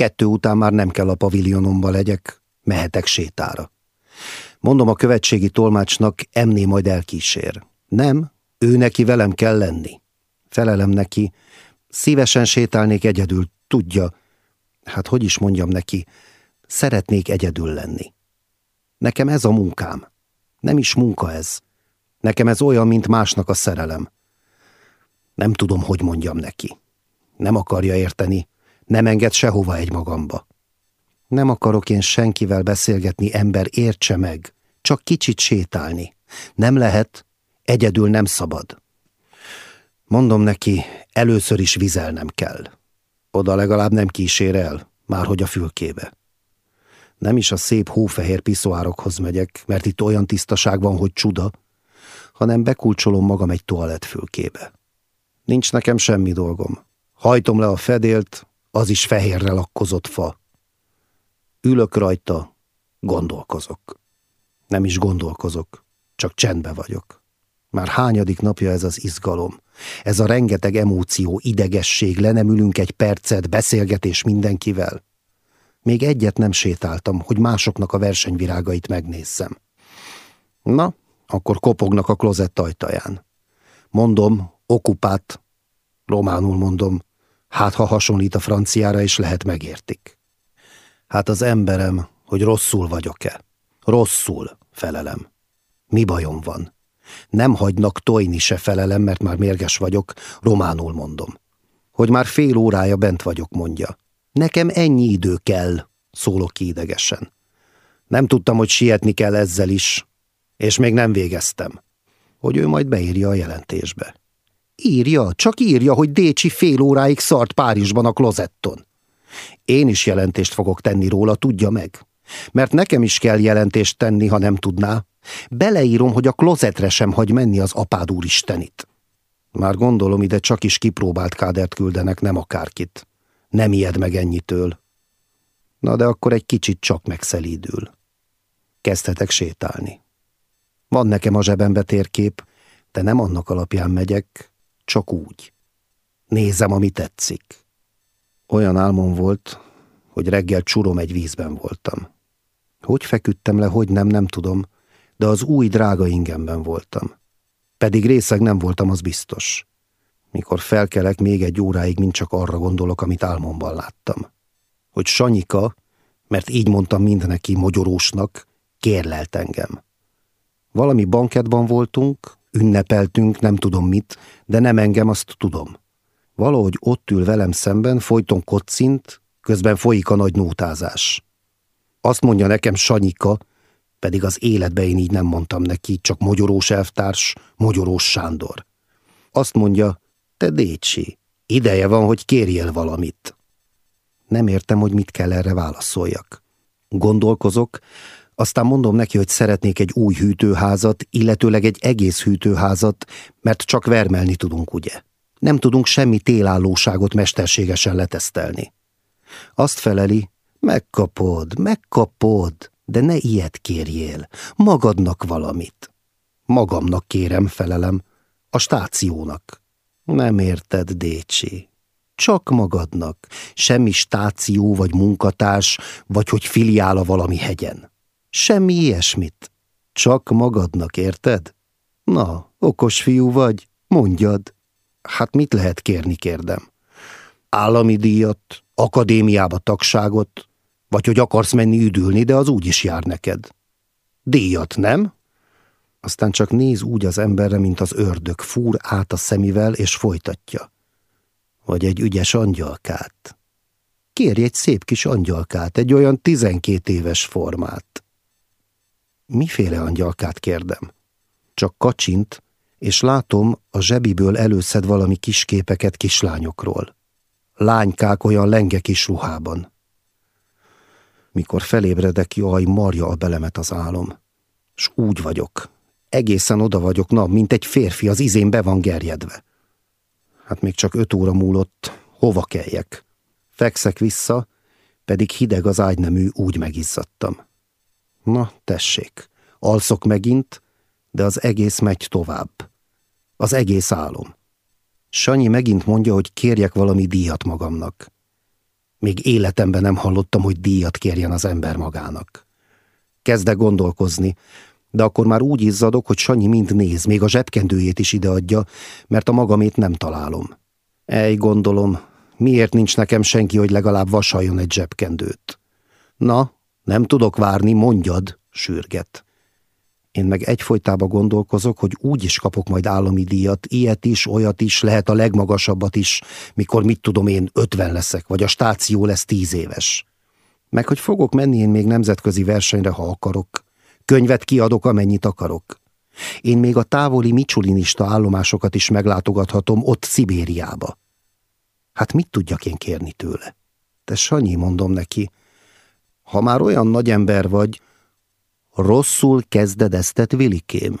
Kettő után már nem kell a paviljonomba legyek, mehetek sétára. Mondom a követségi tolmácsnak, emné majd elkísér. Nem, ő neki velem kell lenni. Felelem neki, szívesen sétálnék egyedül, tudja, hát hogy is mondjam neki, szeretnék egyedül lenni. Nekem ez a munkám. Nem is munka ez. Nekem ez olyan, mint másnak a szerelem. Nem tudom, hogy mondjam neki. Nem akarja érteni, nem enged sehova egy magamba. Nem akarok én senkivel beszélgetni, ember, értse meg. Csak kicsit sétálni. Nem lehet, egyedül nem szabad. Mondom neki, először is vizelnem kell. Oda legalább nem kísér el, már hogy a fülkébe. Nem is a szép hófehér piszoárokhoz megyek, mert itt olyan tisztaság van, hogy csuda, hanem bekulcsolom magam egy toalettfülkébe. Nincs nekem semmi dolgom. Hajtom le a fedélt, az is fehérre lakkozott fa. Ülök rajta, gondolkozok. Nem is gondolkozok, csak csendbe vagyok. Már hányadik napja ez az izgalom, ez a rengeteg emóció, idegesség, le nem ülünk egy percet, beszélgetés mindenkivel. Még egyet nem sétáltam, hogy másoknak a versenyvirágait megnézzem. Na, akkor kopognak a klozett ajtaján. Mondom, okupát, románul mondom, hát ha hasonlít a franciára is lehet megértik. Hát az emberem, hogy rosszul vagyok-e? Rosszul, felelem. Mi bajom van? Nem hagynak tojni se felelem, mert már mérges vagyok, románul mondom. Hogy már fél órája bent vagyok, mondja. Nekem ennyi idő kell, szólok ki idegesen. Nem tudtam, hogy sietni kell ezzel is, és még nem végeztem. Hogy ő majd beírja a jelentésbe. Írja, csak írja, hogy Décsi fél óráig szart Párizsban a klozetton. Én is jelentést fogok tenni róla, tudja meg. Mert nekem is kell jelentést tenni, ha nem tudná. Beleírom, hogy a klozetre sem hagy menni az apád úristenit. Már gondolom, ide csak is kipróbált kádert küldenek, nem akárkit. Nem ijed meg ennyitől. Na de akkor egy kicsit csak megszelídül. Kezdhetek sétálni. Van nekem a zsebembe térkép, de nem annak alapján megyek, csak úgy. Nézem, ami tetszik. Olyan álmom volt, hogy reggel csurom egy vízben voltam. Hogy feküdtem le, hogy nem, nem tudom, de az új drága ingemben voltam. Pedig részeg nem voltam, az biztos. Mikor felkelek, még egy óráig mint csak arra gondolok, amit álmomban láttam. Hogy Sanyika, mert így mondtam mind neki kérlelt engem. Valami banketban voltunk, ünnepeltünk, nem tudom mit, de nem engem, azt tudom. Valahogy ott ül velem szemben, folyton kocint, közben folyik a nagy nótázás. Azt mondja nekem Sanyika, pedig az életbe én így nem mondtam neki, csak mogyorós elvtárs, mogyorós Sándor. Azt mondja, te Décsi, ideje van, hogy kérjél valamit. Nem értem, hogy mit kell erre válaszoljak. Gondolkozok, aztán mondom neki, hogy szeretnék egy új hűtőházat, illetőleg egy egész hűtőházat, mert csak vermelni tudunk, ugye? Nem tudunk semmi télállóságot mesterségesen letesztelni. Azt feleli, megkapod, megkapod, de ne ilyet kérjél, magadnak valamit. Magamnak kérem, felelem, a stációnak. Nem érted, Décsi. Csak magadnak, semmi stáció vagy munkatárs, vagy hogy filiála valami hegyen. Semmi ilyesmit. Csak magadnak, érted? Na, okos fiú vagy, mondjad. Hát mit lehet kérni, kérdem? Állami díjat, akadémiába tagságot, vagy hogy akarsz menni üdülni, de az úgy is jár neked. Díjat, nem? Aztán csak néz úgy az emberre, mint az ördög, fúr át a szemivel, és folytatja. Vagy egy ügyes angyalkát. Kérj egy szép kis angyalkát, egy olyan tizenkét éves formát. Miféle angyalkát kérdem? Csak kacsint, és látom, a zsebiből előszed valami kisképeket kislányokról. Lánykák olyan lenge kis ruhában. Mikor felébredek, jaj, marja a belemet az álom. S úgy vagyok. Egészen oda vagyok, na, mint egy férfi, az izén be van gerjedve. Hát még csak öt óra múlott, hova keljek? Fekszek vissza, pedig hideg az ágynemű, úgy megizzadtam. Na, tessék, alszok megint, de az egész megy tovább. Az egész álom. Sanyi megint mondja, hogy kérjek valami díjat magamnak. Még életemben nem hallottam, hogy díjat kérjen az ember magának. Kezdek gondolkozni, de akkor már úgy izzadok, hogy Sanyi mind néz, még a zsebkendőjét is ideadja, mert a magamét nem találom. Ej, gondolom, miért nincs nekem senki, hogy legalább vasaljon egy zsebkendőt? Na, nem tudok várni, mondjad, sürget. Én meg egyfolytában gondolkozok, hogy úgy is kapok majd állami díjat, ilyet is, olyat is, lehet a legmagasabbat is, mikor mit tudom én, ötven leszek, vagy a stáció lesz tíz éves. Meg hogy fogok menni én még nemzetközi versenyre, ha akarok. Könyvet kiadok, amennyit akarok. Én még a távoli micsulinista állomásokat is meglátogathatom ott Szibériába. Hát mit tudjak én kérni tőle? Te Sanyi, mondom neki, ha már olyan nagy ember vagy, rosszul kezded eztet, Vilikém.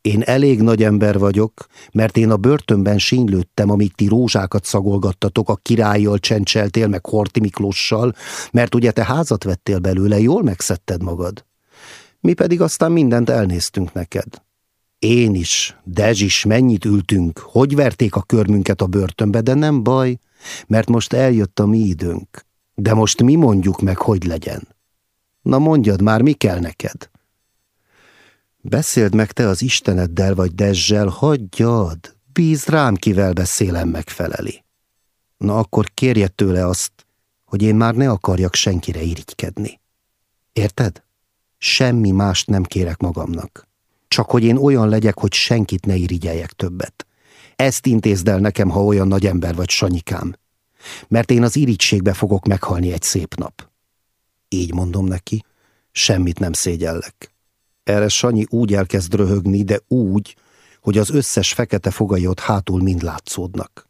Én elég nagy ember vagyok, mert én a börtönben sínylődtem, amíg ti rózsákat szagolgattatok, a királlyal csencseltél, meg Horti Miklóssal, mert ugye te házat vettél belőle, jól megszedted magad. Mi pedig aztán mindent elnéztünk neked. Én is, Dezs is, mennyit ültünk, hogy verték a körmünket a börtönbe, de nem baj, mert most eljött a mi időnk. De most mi mondjuk meg, hogy legyen? Na mondjad már, mi kell neked? Beszéld meg te az Isteneddel vagy Dezsel, hagyjad, bízd rám, kivel beszélem megfeleli. Na akkor kérje tőle azt, hogy én már ne akarjak senkire irigykedni. Érted? Semmi mást nem kérek magamnak. Csak hogy én olyan legyek, hogy senkit ne irigyeljek többet. Ezt intézd el nekem, ha olyan nagy ember vagy, Sanyikám. Mert én az irigységbe fogok meghalni egy szép nap. Így mondom neki, semmit nem szégyellek. Erre Sanyi úgy elkezd röhögni, de úgy, hogy az összes fekete fogai ott hátul mind látszódnak.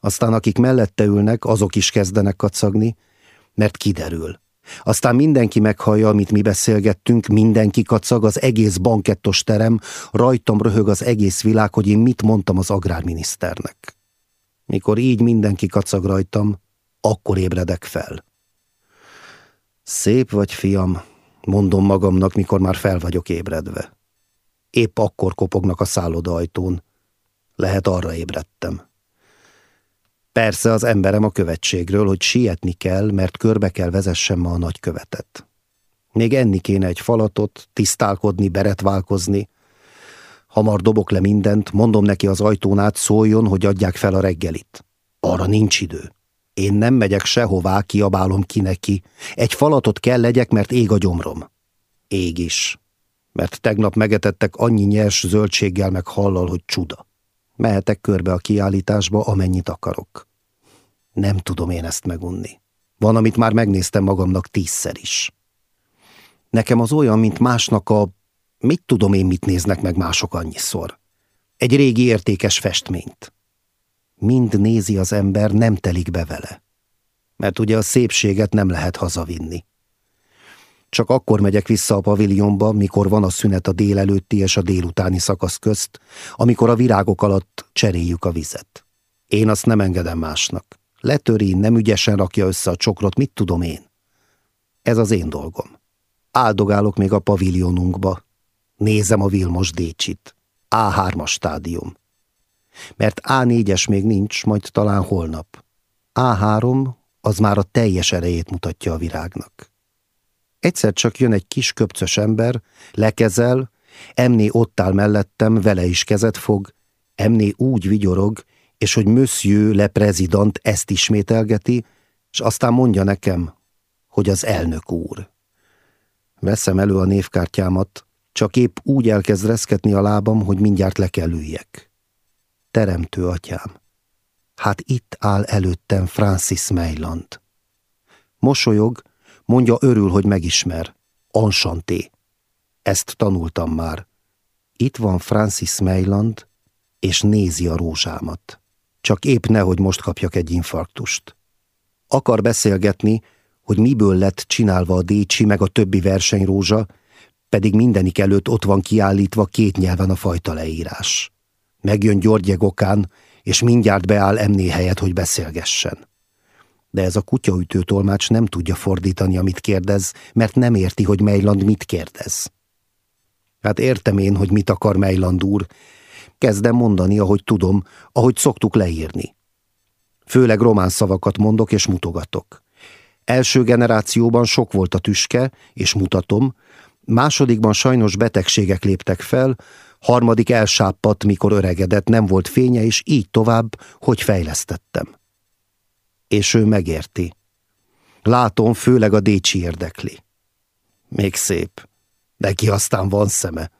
Aztán akik mellette ülnek, azok is kezdenek kacagni, mert kiderül. Aztán mindenki meghallja, amit mi beszélgettünk, mindenki kacag, az egész bankettos terem, rajtam röhög az egész világ, hogy én mit mondtam az agrárminiszternek. Mikor így mindenki kacag rajtam, akkor ébredek fel. Szép vagy, fiam, mondom magamnak, mikor már fel vagyok ébredve. Épp akkor kopognak a szálloda ajtón. Lehet arra ébredtem. Persze az emberem a követségről, hogy sietni kell, mert körbe kell vezessem ma a nagykövetet. Még enni kéne egy falatot, tisztálkodni, beretválkozni. Hamar dobok le mindent, mondom neki az ajtón át szóljon, hogy adják fel a reggelit. Arra nincs idő. Én nem megyek sehová, kiabálom ki neki. Egy falatot kell legyek, mert ég a gyomrom. Ég is. Mert tegnap megetettek annyi nyers zöldséggel meg hallal, hogy csuda. Mehetek körbe a kiállításba, amennyit akarok. Nem tudom én ezt megunni. Van, amit már megnéztem magamnak tízszer is. Nekem az olyan, mint másnak a... Mit tudom én, mit néznek meg mások annyiszor? Egy régi értékes festményt mind nézi az ember, nem telik be vele. Mert ugye a szépséget nem lehet hazavinni. Csak akkor megyek vissza a paviljonba, mikor van a szünet a délelőtti és a délutáni szakasz közt, amikor a virágok alatt cseréljük a vizet. Én azt nem engedem másnak. Letöri, nem ügyesen rakja össze a csokrot, mit tudom én. Ez az én dolgom. Áldogálok még a paviljonunkba. Nézem a Vilmos Décsit. A3-as stádium mert A4-es még nincs, majd talán holnap. A3 az már a teljes erejét mutatja a virágnak. Egyszer csak jön egy kis köpcös ember, lekezel, Emné ott áll mellettem, vele is kezet fog, Emné úgy vigyorog, és hogy Monsieur le Président ezt ismételgeti, és aztán mondja nekem, hogy az elnök úr. Veszem elő a névkártyámat, csak épp úgy elkezd reszketni a lábam, hogy mindjárt le kell üljek. Teremtő atyám. Hát itt áll előttem Francis Mejland. Mosolyog, mondja örül, hogy megismer. Ansanté. Ezt tanultam már. Itt van Francis Mejland, és nézi a rózsámat. Csak épp nehogy most kapjak egy infarktust. Akar beszélgetni, hogy miből lett csinálva a Décsi meg a többi versenyrózsa, pedig mindenik előtt ott van kiállítva két nyelven a fajta leírás. Megjön Györgye Gokán, és mindjárt beáll emné helyet, hogy beszélgessen. De ez a kutyaütő tolmács nem tudja fordítani, amit kérdez, mert nem érti, hogy Mejland mit kérdez. Hát értem én, hogy mit akar Mejland úr. Kezdem mondani, ahogy tudom, ahogy szoktuk leírni. Főleg román szavakat mondok és mutogatok. Első generációban sok volt a tüske, és mutatom, másodikban sajnos betegségek léptek fel, harmadik elsápadt, mikor öregedett, nem volt fénye, és így tovább, hogy fejlesztettem. És ő megérti. Látom, főleg a Décsi érdekli. Még szép. Neki aztán van szeme.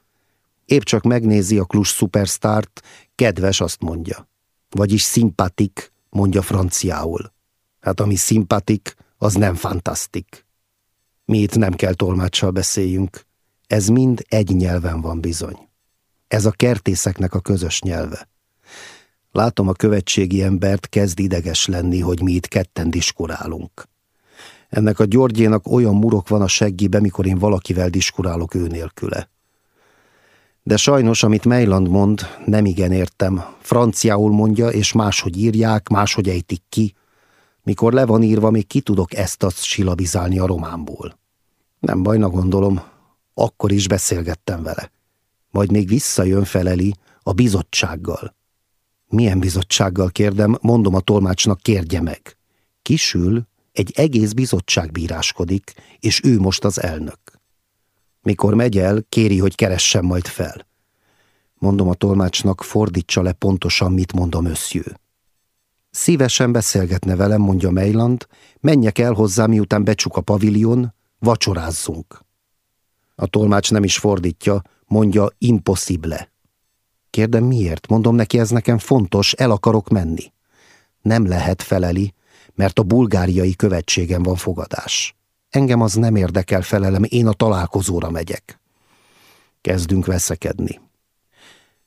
Épp csak megnézi a klus szupersztárt, kedves azt mondja. Vagyis szimpatik, mondja franciául. Hát ami szimpatik, az nem fantasztik. Mi itt nem kell tolmácssal beszéljünk. Ez mind egy nyelven van bizony. Ez a kertészeknek a közös nyelve. Látom a követségi embert kezd ideges lenni, hogy mi itt ketten diskurálunk. Ennek a Györgyének olyan murok van a seggibe, mikor én valakivel diskurálok ő nélküle. De sajnos, amit Mejland mond, nem igen értem. Franciául mondja, és máshogy írják, máshogy ejtik ki. Mikor le van írva, még ki tudok ezt-azt silabizálni a románból. Nem bajna gondolom, akkor is beszélgettem vele. Majd még visszajön feleli a bizottsággal. Milyen bizottsággal kérdem, mondom a tolmácsnak, kérje meg. Kisül, egy egész bizottság bíráskodik, és ő most az elnök. Mikor megy el, kéri, hogy keressen majd fel. Mondom a tolmácsnak, fordítsa le pontosan, mit mondom összjő. Szívesen beszélgetne velem, mondja Mejland, menjek el hozzá, miután becsuk a pavilion, vacsorázzunk. A tolmács nem is fordítja, mondja impossible. Kérdem miért, mondom neki, ez nekem fontos, el akarok menni. Nem lehet feleli, mert a bulgáriai követségen van fogadás. Engem az nem érdekel felelem, én a találkozóra megyek. Kezdünk veszekedni.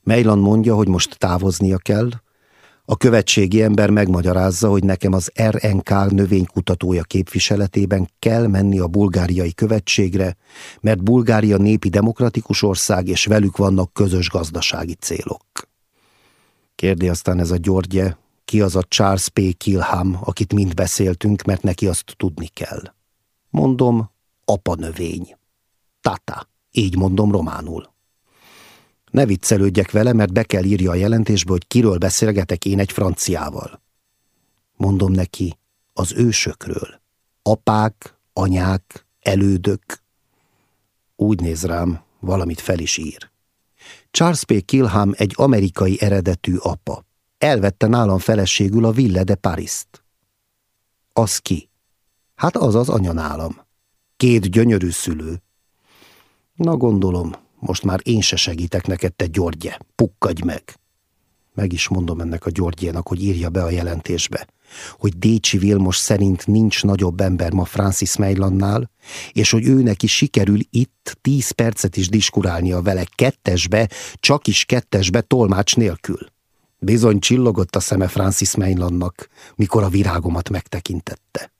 Mejlan mondja, hogy most távoznia kell, a követségi ember megmagyarázza, hogy nekem az RNK növénykutatója képviseletében kell menni a bulgáriai követségre, mert Bulgária népi demokratikus ország, és velük vannak közös gazdasági célok. Kérdi aztán ez a Györgye, ki az a Charles P. Kilham, akit mind beszéltünk, mert neki azt tudni kell. Mondom, apa növény. Tata, így mondom románul. Ne viccelődjek vele, mert be kell írja a jelentésbe, hogy kiről beszélgetek én egy franciával. Mondom neki, az ősökről. Apák, anyák, elődök. Úgy néz rám, valamit fel is ír. Charles P. Kilham egy amerikai eredetű apa. Elvette nálam feleségül a Ville de Paris-t. Az ki? Hát az az anya nálam. Két gyönyörű szülő. Na gondolom, most már én se segítek neked, te Györgye, pukkadj meg. Meg is mondom ennek a Györgyének, hogy írja be a jelentésbe, hogy Décsi Vilmos szerint nincs nagyobb ember ma Francis Meilannál, és hogy ő neki sikerül itt tíz percet is diskurálnia vele kettesbe, csak is kettesbe, tolmács nélkül. Bizony csillogott a szeme Francis Meilannak, mikor a virágomat megtekintette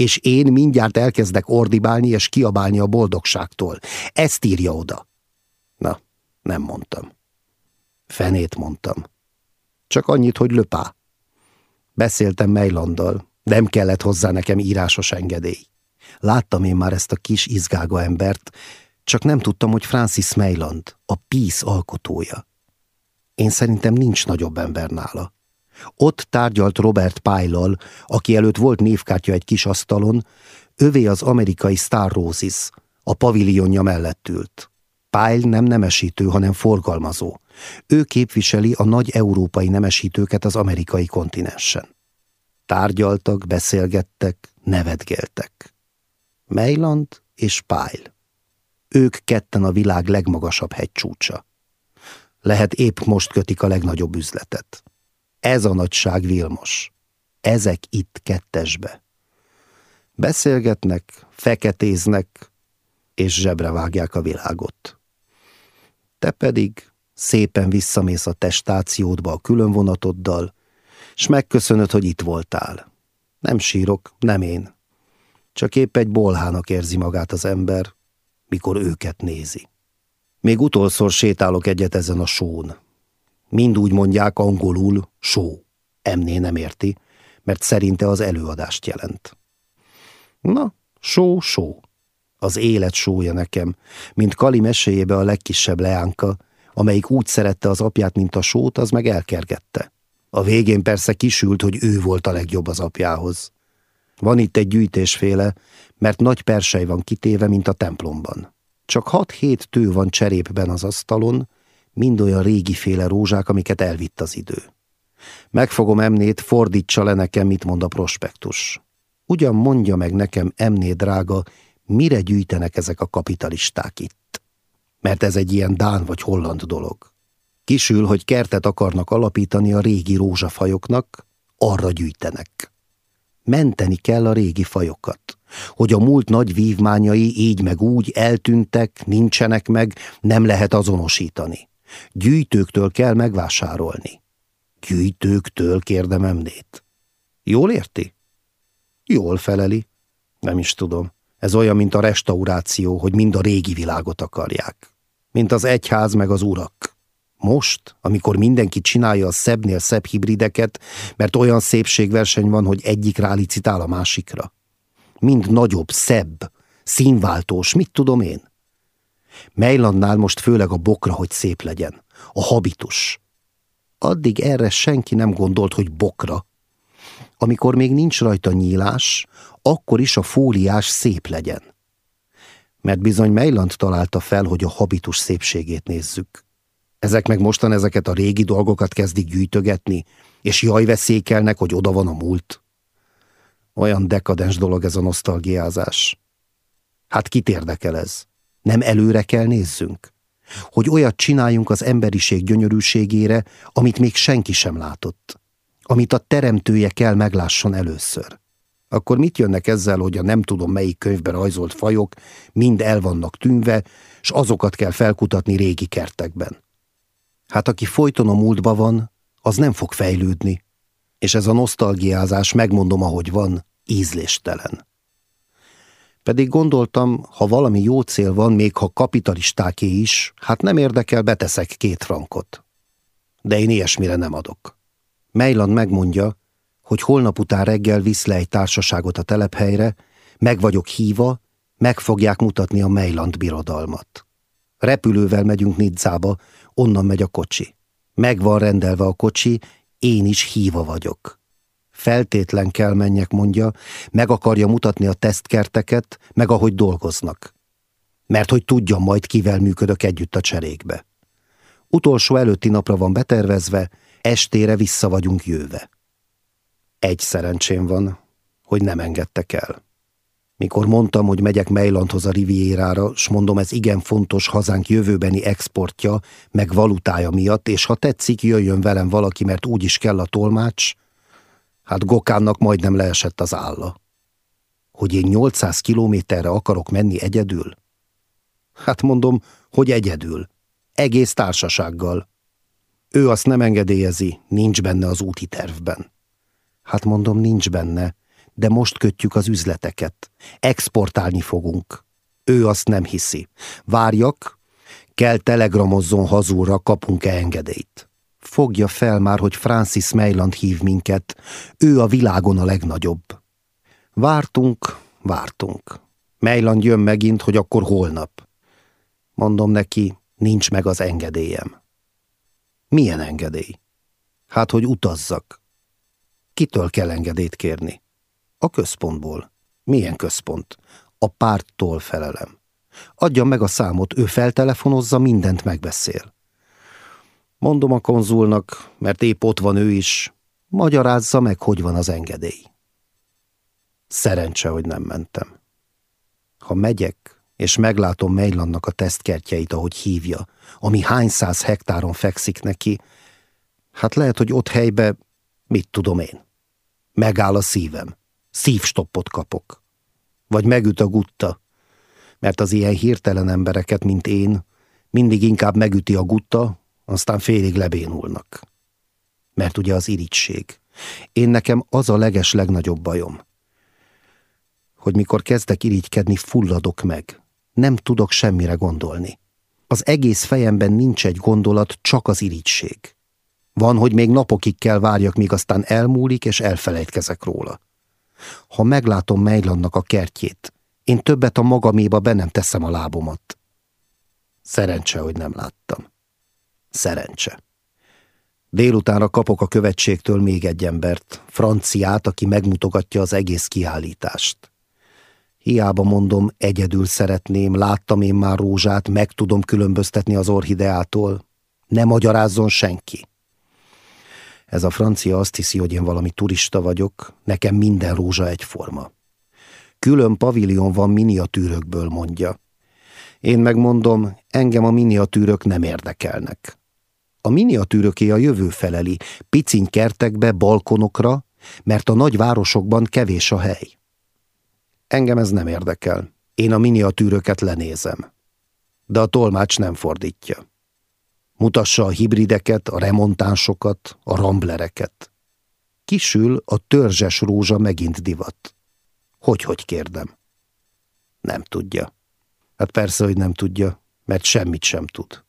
és én mindjárt elkezdek ordibálni és kiabálni a boldogságtól. Ezt írja oda. Na, nem mondtam. Fenét mondtam. Csak annyit, hogy löpá. Beszéltem Mejlanddal, nem kellett hozzá nekem írásos engedély. Láttam én már ezt a kis izgága embert, csak nem tudtam, hogy Francis Mejland, a Peace alkotója. Én szerintem nincs nagyobb ember nála. Ott tárgyalt Robert Pyle-lal, aki előtt volt névkártya egy kis asztalon, övé az amerikai Star Roses, a paviljonja mellett ült. Pyle nem nemesítő, hanem forgalmazó. Ő képviseli a nagy európai nemesítőket az amerikai kontinensen. Tárgyaltak, beszélgettek, nevetgéltek. Mejland és Pyle. Ők ketten a világ legmagasabb hegycsúcsa. Lehet épp most kötik a legnagyobb üzletet. Ez a nagyság Vilmos. Ezek itt kettesbe. Beszélgetnek, feketéznek, és zsebre vágják a világot. Te pedig szépen visszamész a testációdba a különvonatoddal, s megköszönöd, hogy itt voltál. Nem sírok, nem én. Csak épp egy bolhának érzi magát az ember, mikor őket nézi. Még utolszor sétálok egyet ezen a són. Mind úgy mondják angolul, show. Emné nem érti, mert szerinte az előadást jelent. Na, show, show. Az élet sója nekem, mint Kali meséjébe a legkisebb leánka, amelyik úgy szerette az apját, mint a sót, az meg elkergette. A végén persze kisült, hogy ő volt a legjobb az apjához. Van itt egy gyűjtésféle, mert nagy persej van kitéve, mint a templomban. Csak hat-hét tő van cserépben az asztalon, mind olyan régiféle rózsák, amiket elvitt az idő. Megfogom emnét, fordítsa le nekem, mit mond a prospektus. Ugyan mondja meg nekem, emné drága, mire gyűjtenek ezek a kapitalisták itt. Mert ez egy ilyen dán vagy holland dolog. Kisül, hogy kertet akarnak alapítani a régi rózsafajoknak, arra gyűjtenek. Menteni kell a régi fajokat, hogy a múlt nagy vívmányai így meg úgy eltűntek, nincsenek meg, nem lehet azonosítani. Gyűjtőktől kell megvásárolni. Gyűjtőktől kérdem emlét. Jól érti? Jól feleli. Nem is tudom. Ez olyan, mint a restauráció, hogy mind a régi világot akarják. Mint az egyház meg az urak. Most, amikor mindenki csinálja a szebbnél szebb hibrideket, mert olyan szépségverseny van, hogy egyik rálicitál a másikra. Mind nagyobb, szebb, színváltós, mit tudom én. Mejlannál most főleg a bokra, hogy szép legyen. A habitus. Addig erre senki nem gondolt, hogy bokra. Amikor még nincs rajta nyílás, akkor is a fóliás szép legyen. Mert bizony Mejland találta fel, hogy a habitus szépségét nézzük. Ezek meg mostan ezeket a régi dolgokat kezdik gyűjtögetni, és jaj veszékelnek, hogy oda van a múlt. Olyan dekadens dolog ez a nosztalgiázás. Hát kit érdekel ez? Nem előre kell nézzünk? Hogy olyat csináljunk az emberiség gyönyörűségére, amit még senki sem látott. Amit a teremtője kell meglásson először. Akkor mit jönnek ezzel, hogy a nem tudom melyik könyvben rajzolt fajok mind el vannak tűnve, s azokat kell felkutatni régi kertekben? Hát aki folyton a múltba van, az nem fog fejlődni. És ez a nosztalgiázás, megmondom, ahogy van, ízléstelen. Pedig gondoltam, ha valami jó cél van, még ha kapitalistáké is, hát nem érdekel, beteszek két frankot. De én ilyesmire nem adok. Mejland megmondja, hogy holnap után reggel visz le egy társaságot a telephelyre, meg vagyok híva, meg fogják mutatni a Mejland birodalmat. Repülővel megyünk Nidzába, onnan megy a kocsi. Meg van rendelve a kocsi, én is híva vagyok. Feltétlen kell menjek, mondja, meg akarja mutatni a tesztkerteket, meg ahogy dolgoznak. Mert hogy tudjam majd, kivel működök együtt a cserékbe. Utolsó előtti napra van betervezve, estére vissza vagyunk jöve. Egy szerencsém van, hogy nem engedtek el. Mikor mondtam, hogy megyek Mejlandhoz a Rivierára, s mondom, ez igen fontos hazánk jövőbeni exportja, meg valutája miatt, és ha tetszik, jöjjön velem valaki, mert úgy is kell a tolmács, hát Gokánnak majdnem leesett az álla. Hogy én 800 kilométerre akarok menni egyedül? Hát mondom, hogy egyedül. Egész társasággal. Ő azt nem engedélyezi, nincs benne az úti tervben. Hát mondom, nincs benne, de most kötjük az üzleteket. Exportálni fogunk. Ő azt nem hiszi. Várjak, kell telegramozzon hazúra, kapunk-e engedélyt. Fogja fel már, hogy Francis Mejland hív minket. Ő a világon a legnagyobb. Vártunk, vártunk. Mejland jön megint, hogy akkor holnap. Mondom neki, nincs meg az engedélyem. Milyen engedély? Hát, hogy utazzak. Kitől kell engedélyt kérni? A központból. Milyen központ? A párttól felelem. Adja meg a számot, ő feltelefonozza, mindent megbeszél. Mondom a konzulnak, mert épp ott van ő is, magyarázza meg, hogy van az engedély. Szerencse, hogy nem mentem. Ha megyek, és meglátom Mejlannak a tesztkertjeit, ahogy hívja, ami hány száz hektáron fekszik neki, hát lehet, hogy ott helybe, mit tudom én, megáll a szívem szívstoppot kapok. Vagy megüt a gutta, mert az ilyen hirtelen embereket, mint én, mindig inkább megüti a gutta, aztán félig lebénulnak. Mert ugye az irigység. Én nekem az a leges legnagyobb bajom, hogy mikor kezdek irigykedni, fulladok meg. Nem tudok semmire gondolni. Az egész fejemben nincs egy gondolat, csak az irigység. Van, hogy még napokig kell várjak, míg aztán elmúlik, és elfelejtkezek róla. Ha meglátom Mejlannak a kertjét, én többet a magaméba be nem teszem a lábomat. Szerencse, hogy nem láttam. Szerencse. Délutánra kapok a követségtől még egy embert, franciát, aki megmutogatja az egész kiállítást. Hiába mondom, egyedül szeretném, láttam én már rózsát, meg tudom különböztetni az orhideától. Ne magyarázzon senki. Ez a francia azt hiszi, hogy én valami turista vagyok, nekem minden rózsa egyforma. Külön pavilion van miniatűrökből, mondja. Én megmondom, engem a miniatűrök nem érdekelnek. A miniatűröké a jövő feleli, piciny kertekbe, balkonokra, mert a nagy városokban kevés a hely. Engem ez nem érdekel. Én a miniatűröket lenézem. De a tolmács nem fordítja. Mutassa a hibrideket, a remontánsokat, a ramblereket. Kisül a törzses rózsa megint divat. Hogy-hogy kérdem? Nem tudja. Hát persze, hogy nem tudja, mert semmit sem tud.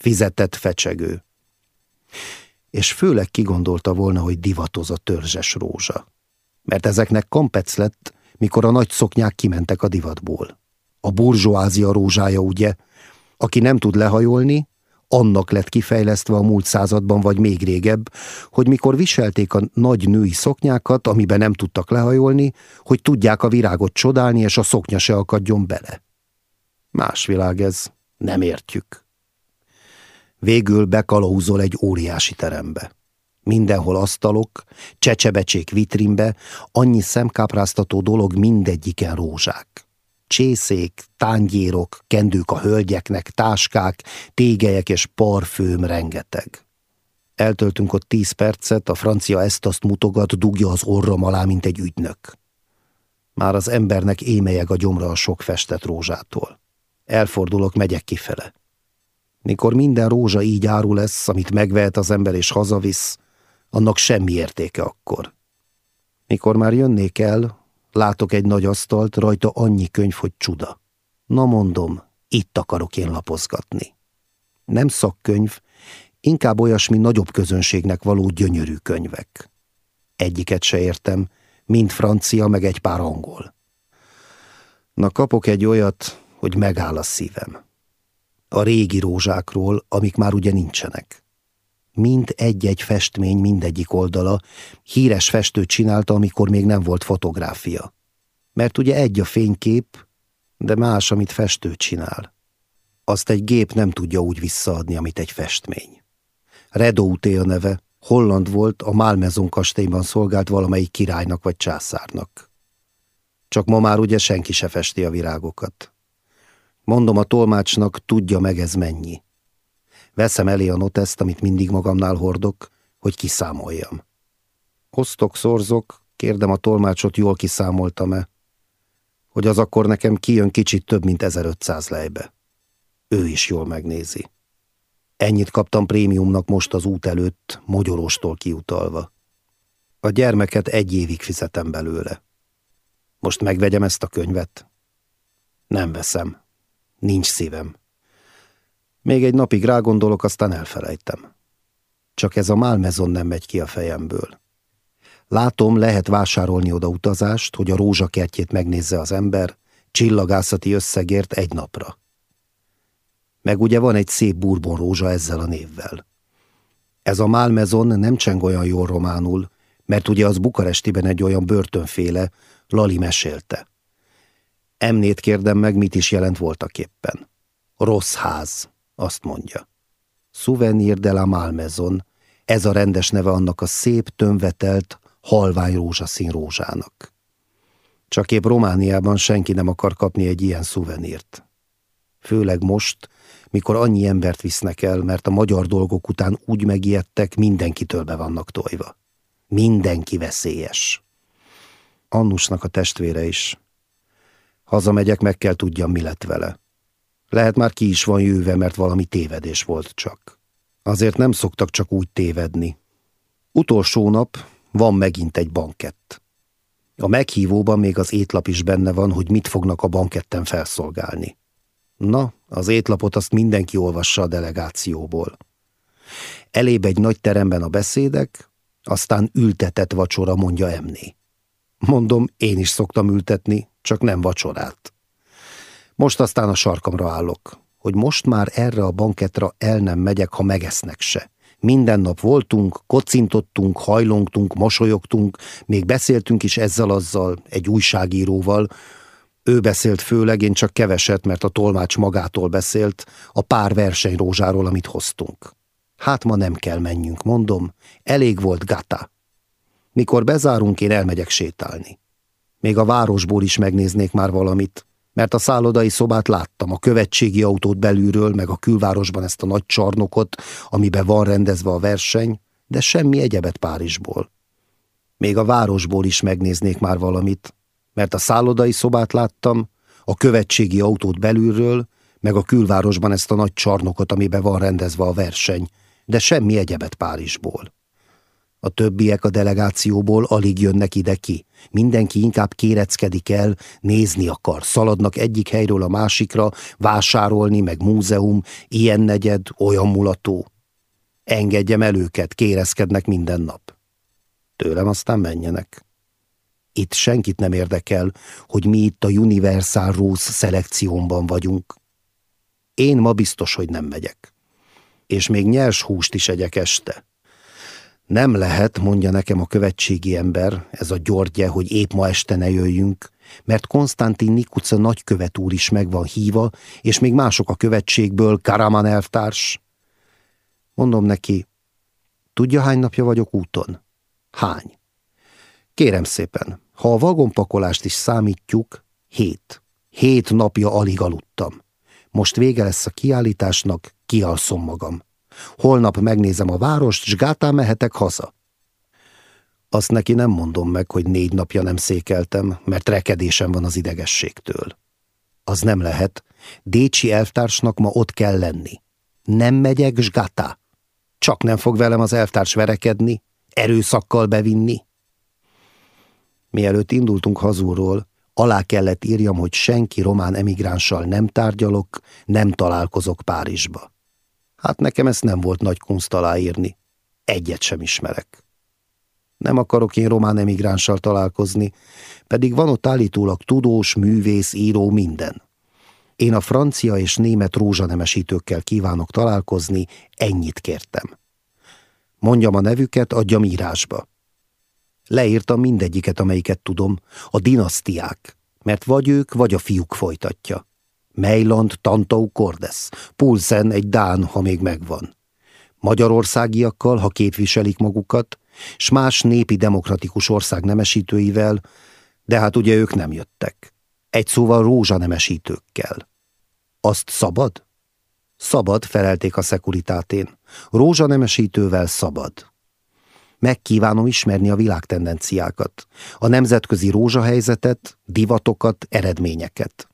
Fizetett fecsegő. És főleg kigondolta volna, hogy divatoz a törzses rózsa. Mert ezeknek kompec lett, mikor a nagy szoknyák kimentek a divatból. A burzsóázia rózsája, ugye, aki nem tud lehajolni, annak lett kifejlesztve a múlt században vagy még régebb, hogy mikor viselték a nagy női szoknyákat, amiben nem tudtak lehajolni, hogy tudják a virágot csodálni, és a szoknya se akadjon bele. Más világ ez, nem értjük. Végül bekalauzol egy óriási terembe. Mindenhol asztalok, csecsebecsék vitrínbe, annyi szemkápráztató dolog mindegyiken rózsák. Csészék, tángyérok, kendők a hölgyeknek, táskák, tégelyek és parfőm rengeteg. Eltöltünk ott tíz percet, a francia ezt-azt mutogat, dugja az orrom alá, mint egy ügynök. Már az embernek émelyeg a gyomra a sok festett rózsától. Elfordulok, megyek kifele. Mikor minden rózsa így áru lesz, amit megvehet az ember és hazavisz, annak semmi értéke akkor. Mikor már jönnék el, látok egy nagy asztalt, rajta annyi könyv, hogy csuda. Na mondom, itt akarok én lapozgatni. Nem szakkönyv, inkább olyasmi nagyobb közönségnek való gyönyörű könyvek. Egyiket se értem, mind francia, meg egy pár angol. Na kapok egy olyat, hogy megáll a szívem. A régi rózsákról, amik már ugye nincsenek mind egy-egy festmény mindegyik oldala, híres festő csinálta, amikor még nem volt fotográfia. Mert ugye egy a fénykép, de más, amit festő csinál. Azt egy gép nem tudja úgy visszaadni, amit egy festmény. Redouté a neve, holland volt, a Malmezon kastélyban szolgált valamelyik királynak vagy császárnak. Csak ma már ugye senki se festi a virágokat. Mondom a tolmácsnak, tudja meg ez mennyi. Veszem elé a noteszt, amit mindig magamnál hordok, hogy kiszámoljam. Osztok, szorzok, kérdem a tolmácsot, jól kiszámoltam-e, hogy az akkor nekem kijön kicsit több, mint 1500 lejbe. Ő is jól megnézi. Ennyit kaptam prémiumnak most az út előtt, mogyorostól kiutalva. A gyermeket egy évig fizetem belőle. Most megvegyem ezt a könyvet? Nem veszem. Nincs szívem. Még egy napig rágondolok, aztán elfelejtem. Csak ez a Malmezon nem megy ki a fejemből. Látom, lehet vásárolni oda utazást, hogy a rózsakertjét megnézze az ember, csillagászati összegért egy napra. Meg ugye van egy szép bourbon rózsa ezzel a névvel. Ez a Malmezon nem cseng olyan jól románul, mert ugye az Bukarestiben egy olyan börtönféle, Lali mesélte. Emnét kérdem meg, mit is jelent voltak éppen. Rossz ház azt mondja. Souvenir de la Malmaison, ez a rendes neve annak a szép, tömvetelt, halvány rózsaszín rózsának. Csak épp Romániában senki nem akar kapni egy ilyen szuvenírt. Főleg most, mikor annyi embert visznek el, mert a magyar dolgok után úgy megijedtek, mindenkitől be vannak tojva. Mindenki veszélyes. Annusnak a testvére is. Hazamegyek, meg kell tudjam, mi lett vele. Lehet már ki is van jöve, mert valami tévedés volt csak. Azért nem szoktak csak úgy tévedni. Utolsó nap van megint egy bankett. A meghívóban még az étlap is benne van, hogy mit fognak a banketten felszolgálni. Na, az étlapot azt mindenki olvassa a delegációból. Elébb egy nagy teremben a beszédek, aztán ültetett vacsora, mondja Emné. Mondom, én is szoktam ültetni, csak nem vacsorát. Most aztán a sarkamra állok, hogy most már erre a banketra el nem megyek, ha megesznek se. Minden nap voltunk, kocintottunk, hajlongtunk, mosolyogtunk, még beszéltünk is ezzel-azzal, egy újságíróval. Ő beszélt főleg, én csak keveset, mert a tolmács magától beszélt, a pár versenyrózsáról, amit hoztunk. Hát ma nem kell menjünk, mondom, elég volt gata. Mikor bezárunk, én elmegyek sétálni. Még a városból is megnéznék már valamit, mert a szállodai szobát láttam, a követségi autót belülről, meg a külvárosban ezt a nagy csarnokot, amiben van rendezve a verseny, de semmi egyebet Párizsból. Még a városból is megnéznék már valamit, mert a szállodai szobát láttam, a követségi autót belülről, meg a külvárosban ezt a nagy csarnokot, amiben van rendezve a verseny, de semmi egyebet Párizsból. A többiek a delegációból alig jönnek ide ki. Mindenki inkább kéreckedik el, nézni akar, szaladnak egyik helyről a másikra, vásárolni, meg múzeum, ilyen negyed, olyan mulató. Engedjem el őket, kérezkednek minden nap. Tőlem aztán menjenek. Itt senkit nem érdekel, hogy mi itt a Universal Rose szelekciómban vagyunk. Én ma biztos, hogy nem megyek. És még nyers húst is egyek este. Nem lehet, mondja nekem a követségi ember, ez a Györgye, hogy épp ma este ne jöjjünk, mert Konstantin Nikuca nagykövet úr is meg van híva, és még mások a követségből, Karaman elvtárs. Mondom neki, tudja hány napja vagyok úton? Hány? Kérem szépen, ha a vagonpakolást is számítjuk, hét. Hét napja alig aludtam. Most vége lesz a kiállításnak, kialszom magam. Holnap megnézem a várost, s gátán mehetek haza. Azt neki nem mondom meg, hogy négy napja nem székeltem, mert rekedésem van az idegességtől. Az nem lehet. Décsi elvtársnak ma ott kell lenni. Nem megyek, s. Csak nem fog velem az elvtárs verekedni, erőszakkal bevinni. Mielőtt indultunk hazúról, alá kellett írjam, hogy senki román emigránssal nem tárgyalok, nem találkozok Párizsba. Hát nekem ezt nem volt nagy kunst aláírni. Egyet sem ismerek. Nem akarok én román emigránssal találkozni, pedig van ott állítólag tudós, művész, író, minden. Én a francia és német rózsanemesítőkkel kívánok találkozni, ennyit kértem. Mondjam a nevüket, adjam írásba. Leírtam mindegyiket, amelyiket tudom, a dinasztiák, mert vagy ők, vagy a fiúk folytatja. Mejland, Tantau, Kordes, Pulsen egy Dán, ha még megvan. Magyarországiakkal, ha képviselik magukat, s más népi demokratikus ország nemesítőivel, de hát ugye ők nem jöttek. Egy szóval rózsa nemesítőkkel. Azt szabad? Szabad, felelték a szekuritátén. Rózsa nemesítővel szabad. Megkívánom ismerni a világ tendenciákat, a nemzetközi rózsahelyzetet, divatokat, eredményeket.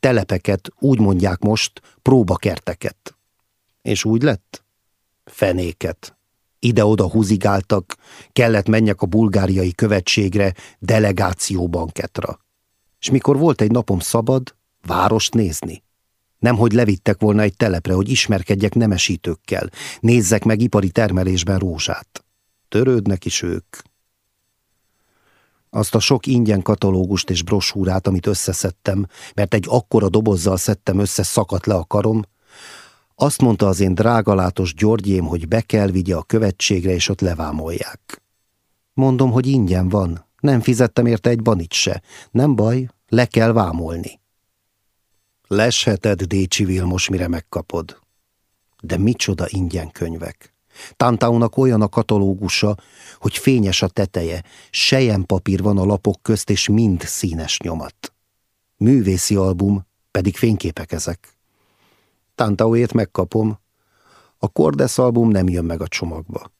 Telepeket, úgy mondják most, próbakerteket. És úgy lett? Fenéket. Ide-oda húzigáltak, kellett menjek a bulgáriai követségre, delegációbanketra. És mikor volt egy napom szabad, várost nézni. Nemhogy levittek volna egy telepre, hogy ismerkedjek nemesítőkkel, nézzek meg ipari termelésben rózsát. Törődnek is ők. Azt a sok ingyen katalógust és brosúrát, amit összeszedtem, mert egy akkora dobozzal szedtem össze, szakadt le a karom, azt mondta az én drágalátos Györgyém, hogy be kell vigye a követségre, és ott levámolják. Mondom, hogy ingyen van, nem fizettem érte egy banit se. Nem baj, le kell vámolni. Lesheted, Décsi Vilmos, mire megkapod. De micsoda ingyen könyvek. Tantaunak olyan a katalógusa, hogy fényes a teteje, papír van a lapok közt, és mind színes nyomat. Művészi album, pedig fényképek ezek. Tantauét megkapom, a Cordes album nem jön meg a csomagba.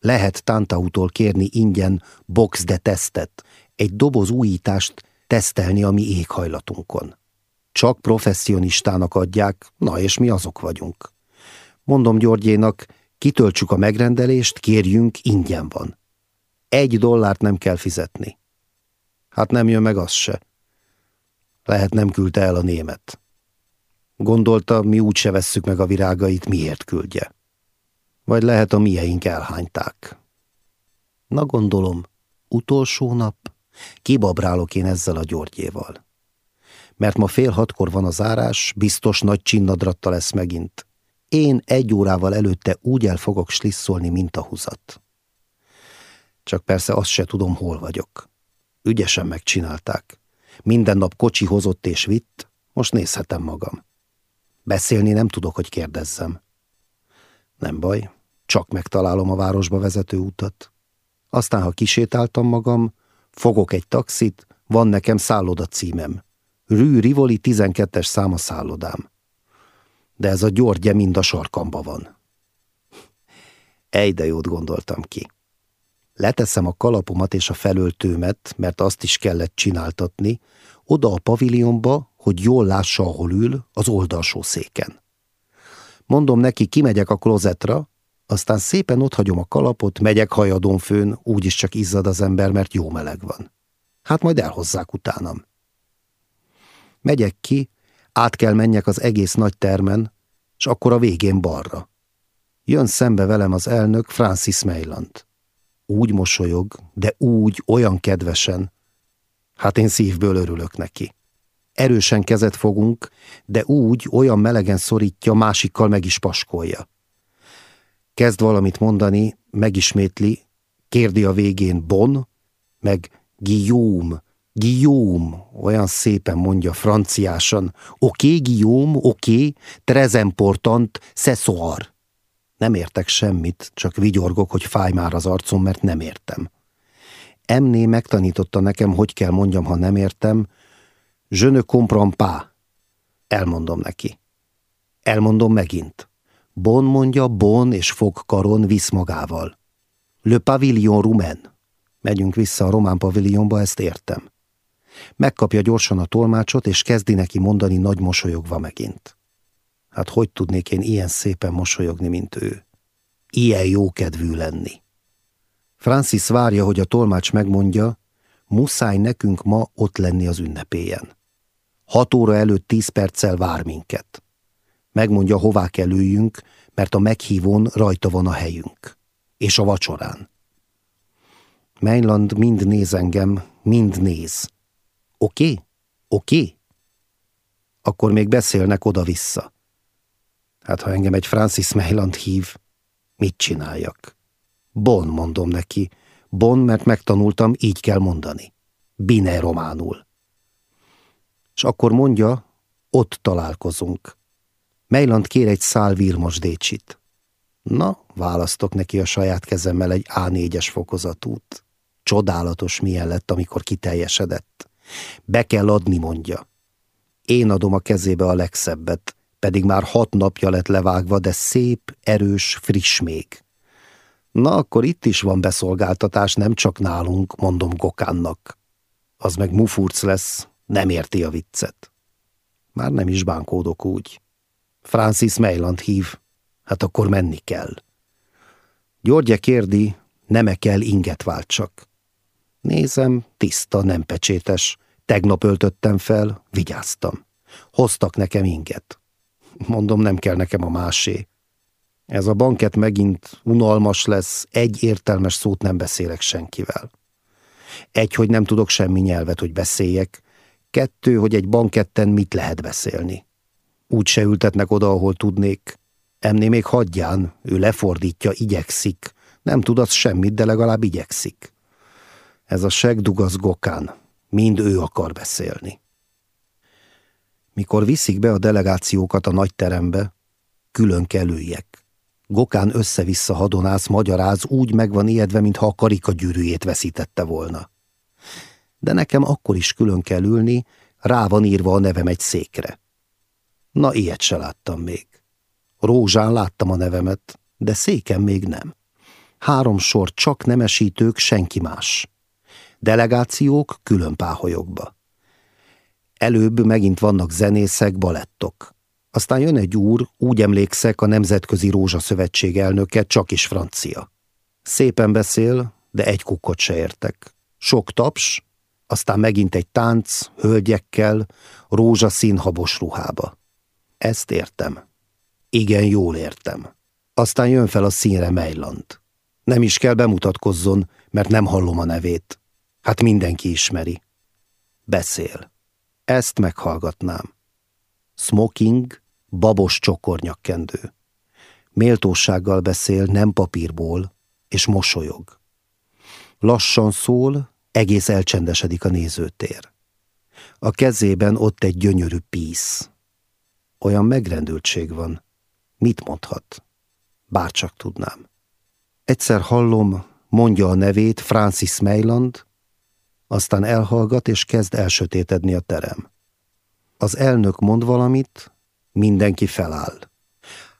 Lehet Tantautól kérni ingyen box de tesztet, egy doboz újítást tesztelni a mi éghajlatunkon. Csak professzionistának adják, na és mi azok vagyunk. Mondom Györgyénak, Kitöltsük a megrendelést, kérjünk, ingyen van. Egy dollárt nem kell fizetni. Hát nem jön meg az se. Lehet nem küldte el a német. Gondolta, mi úgyse vesszük meg a virágait, miért küldje. Vagy lehet a mieink elhányták. Na gondolom, utolsó nap, kibabrálok én ezzel a Györgyéval. Mert ma fél hatkor van a zárás, biztos nagy csinnadrattal lesz megint én egy órával előtte úgy el fogok slisszolni, mint a húzat. Csak persze azt se tudom, hol vagyok. Ügyesen megcsinálták. Minden nap kocsi hozott és vitt, most nézhetem magam. Beszélni nem tudok, hogy kérdezzem. Nem baj, csak megtalálom a városba vezető utat. Aztán, ha kisétáltam magam, fogok egy taxit, van nekem szálloda címem. Rű Rivoli 12-es száma szállodám. De ez a györgye mind a sarkamba van. Ejde jót gondoltam ki. Leteszem a kalapomat és a felöltőmet, mert azt is kellett csináltatni, oda a pavilionba, hogy jól lássa, ahol ül, az oldalsó széken. Mondom neki, kimegyek a klozetra, aztán szépen otthagyom a kalapot, megyek hajadon főn, úgyis csak izzad az ember, mert jó meleg van. Hát majd elhozzák utánam. Megyek ki, át kell menjek az egész nagy termen, és akkor a végén balra. Jön szembe velem az elnök Francis Meyland. Úgy mosolyog, de úgy, olyan kedvesen. Hát én szívből örülök neki. Erősen kezet fogunk, de úgy, olyan melegen szorítja, másikkal meg is paskolja. Kezd valamit mondani, megismétli, kérdi a végén Bon, meg Guillaume, Guillaume, olyan szépen mondja franciásan. Oké, okay, Guillaume, oké, okay, très important, c'est soir. Nem értek semmit, csak vigyorgok, hogy fáj már az arcom, mert nem értem. Emné megtanította nekem, hogy kell mondjam, ha nem értem. Je ne comprends pas. Elmondom neki. Elmondom megint. Bon mondja, Bon és fog karon visz magával. Le pavillon roumain. Megyünk vissza a román pavilionba, ezt értem. Megkapja gyorsan a tolmácsot, és kezdi neki mondani nagy mosolyogva megint. Hát hogy tudnék én ilyen szépen mosolyogni, mint ő? Ilyen jókedvű lenni. Francis várja, hogy a tolmács megmondja, muszáj nekünk ma ott lenni az ünnepélyen. Hat óra előtt tíz perccel vár minket. Megmondja, hová kell üljünk, mert a meghívón rajta van a helyünk. És a vacsorán. Mainland mind néz engem, mind néz. Oké? Oké? Akkor még beszélnek oda-vissza. Hát ha engem egy Francis Mailand hív, mit csináljak? Bon, mondom neki. Bon, mert megtanultam, így kell mondani. Bine románul. És akkor mondja, ott találkozunk. Mejland kér egy szál virmosdécsit. Na, választok neki a saját kezemmel egy A4-es fokozatút. Csodálatos milyen lett, amikor kiteljesedett. Be kell adni, mondja. Én adom a kezébe a legszebbet, pedig már hat napja lett levágva, de szép, erős, friss még. Na, akkor itt is van beszolgáltatás, nem csak nálunk, mondom Gokánnak. Az meg mufurc lesz, nem érti a viccet. Már nem is bánkódok úgy. Francis Mejland hív, hát akkor menni kell. Györgye kérdi, nem-e kell inget váltsak. Nézem, tiszta, nem pecsétes. Tegnap öltöttem fel, vigyáztam. Hoztak nekem inget. Mondom, nem kell nekem a másé. Ez a banket megint unalmas lesz, egy értelmes szót nem beszélek senkivel. Egy, hogy nem tudok semmi nyelvet, hogy beszéljek. Kettő, hogy egy banketten mit lehet beszélni. Úgy se ültetnek oda, ahol tudnék. Emné még hagyján, ő lefordítja, igyekszik. Nem tud az semmit, de legalább igyekszik. Ez a segdugasz gokán. Mind ő akar beszélni. Mikor viszik be a delegációkat a nagy terembe, külön kell üljek. Gokán össze-vissza hadonász, magyaráz, úgy meg van ijedve, mintha a karika gyűrűjét veszítette volna. De nekem akkor is külön kell ülni, rá van írva a nevem egy székre. Na, ilyet se láttam még. Rózsán láttam a nevemet, de széken még nem. Három sor csak nemesítők, senki más. Delegációk külön páholyokba. Előbb megint vannak zenészek, balettok. Aztán jön egy úr, úgy emlékszek, a Nemzetközi Rózsa Szövetség elnöke, csak is francia. Szépen beszél, de egy kukkot se értek. Sok taps, aztán megint egy tánc, hölgyekkel, rózsaszín habos ruhába. Ezt értem. Igen, jól értem. Aztán jön fel a színre Mejland. Nem is kell bemutatkozzon, mert nem hallom a nevét. Hát mindenki ismeri. Beszél. Ezt meghallgatnám. Smoking, babos csokornyakkendő. Méltósággal beszél, nem papírból, és mosolyog. Lassan szól, egész elcsendesedik a nézőtér. A kezében ott egy gyönyörű písz. Olyan megrendültség van. Mit mondhat? Bárcsak tudnám. Egyszer hallom, mondja a nevét Francis Mayland, aztán elhallgat és kezd elsötétedni a terem. Az elnök mond valamit, mindenki feláll.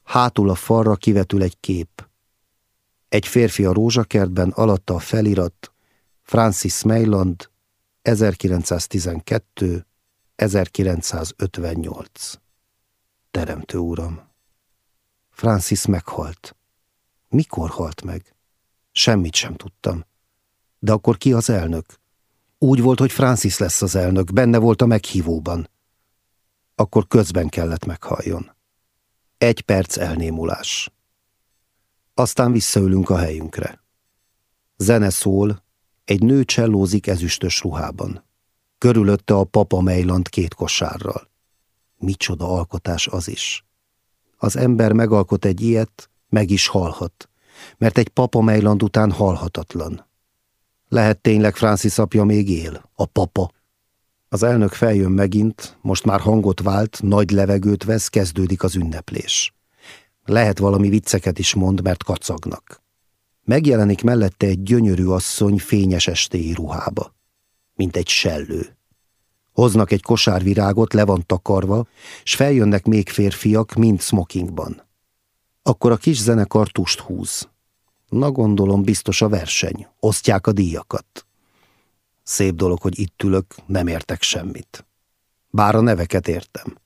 Hátul a falra kivetül egy kép. Egy férfi a rózsakertben, alatta a felirat Francis Mayland 1912 1958 Teremtő Uram Francis meghalt. Mikor halt meg? Semmit sem tudtam. De akkor ki az elnök? Úgy volt, hogy Francis lesz az elnök, benne volt a meghívóban. Akkor közben kellett meghalljon. Egy perc elnémulás. Aztán visszaülünk a helyünkre. Zene szól, egy nő csellózik ezüstös ruhában. Körülötte a papa Mejland két kosárral. Micsoda alkotás az is. Az ember megalkot egy ilyet, meg is halhat, mert egy papa Mejland után halhatatlan. Lehet tényleg Francis apja még él, a papa. Az elnök feljön megint, most már hangot vált, nagy levegőt vesz, kezdődik az ünneplés. Lehet valami vicceket is mond, mert kacagnak. Megjelenik mellette egy gyönyörű asszony fényes estéi ruhába, mint egy sellő. Hoznak egy kosárvirágot, le van takarva, s feljönnek még férfiak, mind smokingban. Akkor a kis zenekar húz. Na gondolom, biztos a verseny. Osztják a díjakat. Szép dolog, hogy itt ülök, nem értek semmit. Bár a neveket értem.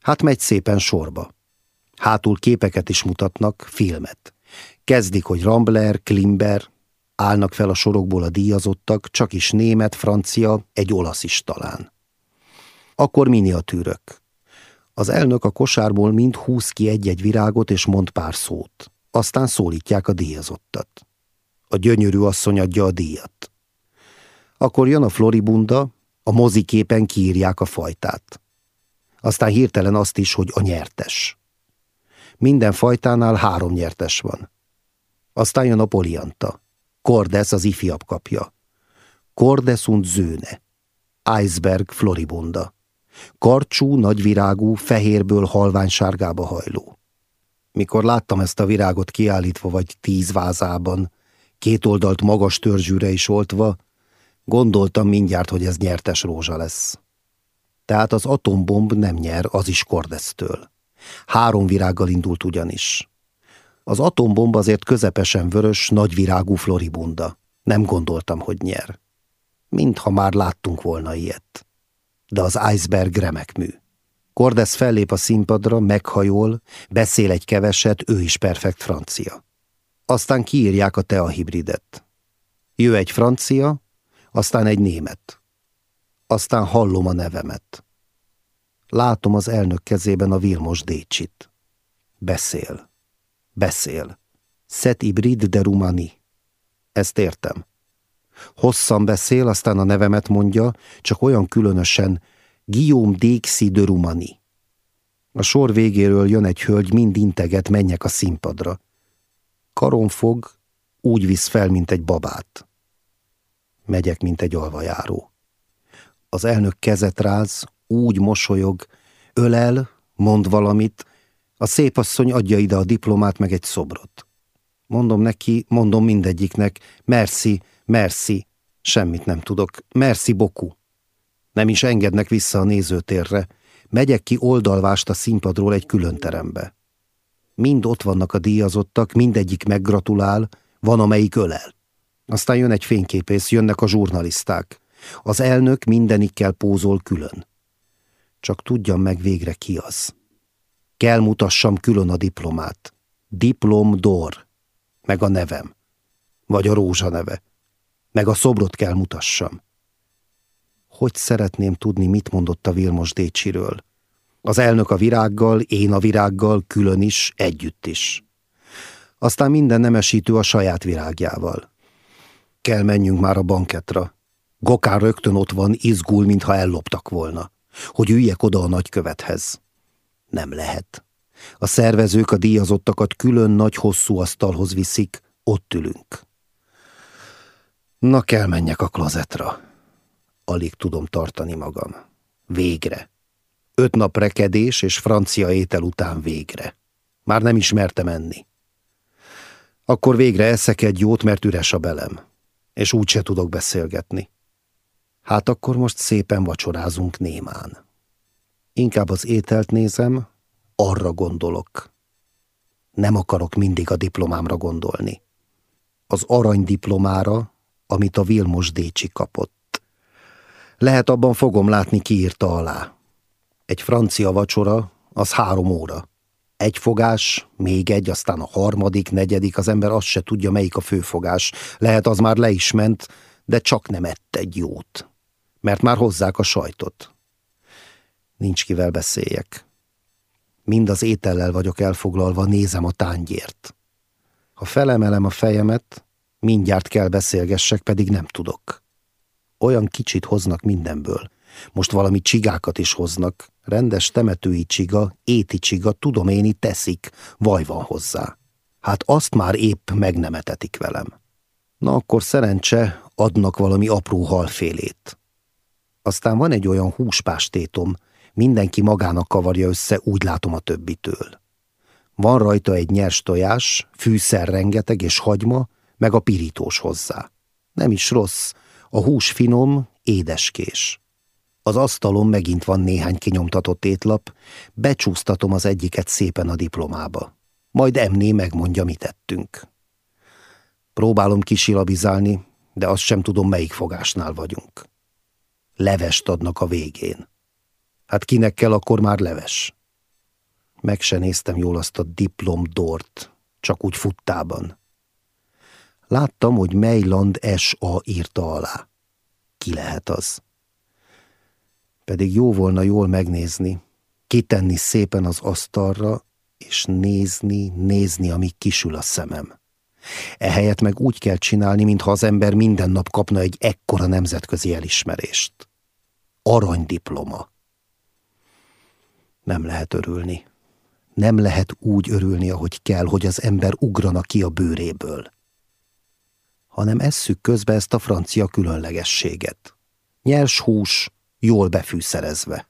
Hát megy szépen sorba. Hátul képeket is mutatnak, filmet. Kezdik, hogy Rambler, Klimber, állnak fel a sorokból a díjazottak, csak is német, francia, egy olasz is talán. Akkor miniatűrök. Az elnök a kosárból mind húz ki egy-egy virágot és mond pár szót. Aztán szólítják a díjazottat. A gyönyörű asszony adja a díjat. Akkor jön a floribunda, a moziképen kiírják a fajtát. Aztán hirtelen azt is, hogy a nyertes. Minden fajtánál három nyertes van. Aztán jön a polianta. Cordes az ifjabb kapja. Cordes und Zöne. Iceberg Floribunda. Karcsú, nagyvirágú, fehérből halványsárgába hajló. Mikor láttam ezt a virágot kiállítva vagy tíz vázában, két oldalt magas törzsűre is oltva, gondoltam mindjárt, hogy ez nyertes rózsa lesz. Tehát az atombomb nem nyer, az is Kordesztől. Három virággal indult ugyanis. Az atombomb azért közepesen vörös, nagyvirágú floribunda. Nem gondoltam, hogy nyer. Mintha már láttunk volna ilyet. De az iceberg remek mű. Cordes fellép a színpadra, meghajol, beszél egy keveset, ő is perfekt francia. Aztán kiírják a tea hibridet. Jö egy francia, aztán egy német. Aztán hallom a nevemet. Látom az elnök kezében a Vilmos Décsit. Beszél. Beszél. Szet ibrid de rumani. Ezt értem. Hosszan beszél, aztán a nevemet mondja, csak olyan különösen Guillaume Dixi de Rumani. A sor végéről jön egy hölgy, mind integet, menjek a színpadra. Karon fog, úgy visz fel, mint egy babát. Megyek, mint egy alvajáró. Az elnök kezet ráz, úgy mosolyog, ölel, mond valamit, a szép asszony adja ide a diplomát meg egy szobrot. Mondom neki, mondom mindegyiknek, merci, merci, semmit nem tudok, merci boku. Nem is engednek vissza a nézőtérre, megyek ki oldalvást a színpadról egy külön terembe. Mind ott vannak a díjazottak, mindegyik meggratulál, van amelyik ölel. Aztán jön egy fényképész, jönnek a zsurnaliszták. Az elnök mindenikkel pózol külön. Csak tudjam meg végre ki az. Kell mutassam külön a diplomát. Diplom Dor. Meg a nevem. Vagy a rózsa neve. Meg a szobrot kell mutassam. Hogy szeretném tudni, mit mondott a Vilmos Décsiről. Az elnök a virággal, én a virággal, külön is, együtt is. Aztán minden nemesítő a saját virágjával. Kell menjünk már a banketra. Gokár rögtön ott van, izgul, mintha elloptak volna. Hogy üljek oda a nagykövethez. Nem lehet. A szervezők a díjazottakat külön nagy hosszú asztalhoz viszik, ott ülünk. Na kell menjek a klozetra. Alig tudom tartani magam. Végre. Öt nap rekedés és francia étel után végre. Már nem ismertem enni. Akkor végre eszek egy jót, mert üres a belem. És úgyse tudok beszélgetni. Hát akkor most szépen vacsorázunk némán. Inkább az ételt nézem, arra gondolok. Nem akarok mindig a diplomámra gondolni. Az aranydiplomára, amit a Vilmos Décsi kapott. Lehet abban fogom látni, ki írta alá. Egy francia vacsora, az három óra. Egy fogás, még egy, aztán a harmadik, negyedik, az ember azt se tudja, melyik a főfogás. Lehet az már le is ment, de csak nem ett egy jót. Mert már hozzák a sajtot. Nincs kivel beszéljek. Mind az étellel vagyok elfoglalva, nézem a tángyért. Ha felemelem a fejemet, mindjárt kell beszélgessek, pedig nem tudok. Olyan kicsit hoznak mindenből. Most valami csigákat is hoznak. Rendes temetői csiga, éti csiga, tudom én teszik, vaj van hozzá. Hát azt már épp megnemetetik velem. Na akkor szerencse, adnak valami apró halfélét. Aztán van egy olyan húspástétom, mindenki magának kavarja össze, úgy látom a többitől. Van rajta egy nyers tojás, fűszer rengeteg és hagyma, meg a pirítós hozzá. Nem is rossz, a hús finom, édeskés. Az asztalon megint van néhány kinyomtatott étlap, becsúsztatom az egyiket szépen a diplomába. Majd emné megmondja, mit tettünk. Próbálom kisilabizálni, de azt sem tudom, melyik fogásnál vagyunk. Levest adnak a végén. Hát kinek kell, akkor már leves. Meg se néztem jól azt a diplomdort, csak úgy futtában. Láttam, hogy Mejland S.A. írta alá. Ki lehet az? Pedig jó volna jól megnézni, kitenni szépen az asztalra, és nézni, nézni, amíg kisül a szemem. Ehelyett meg úgy kell csinálni, mintha az ember minden nap kapna egy ekkora nemzetközi elismerést. Aranydiploma. Nem lehet örülni. Nem lehet úgy örülni, ahogy kell, hogy az ember ugrana ki a bőréből. Hanem esszük közbe ezt a francia különlegességet. Nyers hús, jól befűszerezve.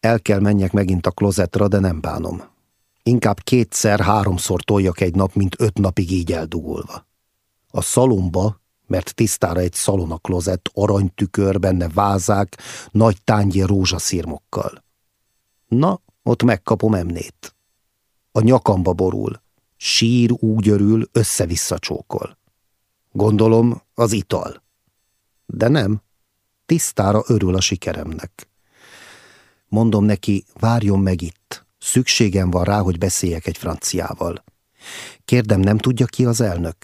El kell menjek megint a klozetra, de nem bánom. Inkább kétszer-háromszor toljak egy nap, mint öt napig így eldugulva. A szalomba, mert tisztára egy szalon a klozett, aranytükör, benne vázák, nagy tángyér rózsaszírmokkal. Na, ott megkapom emnét. A nyakamba borul, sír úgy örül, össze-vissza csókol. Gondolom, az ital. De nem, tisztára örül a sikeremnek. Mondom neki, várjon meg itt, szükségem van rá, hogy beszéljek egy franciával. Kérdem, nem tudja ki az elnök?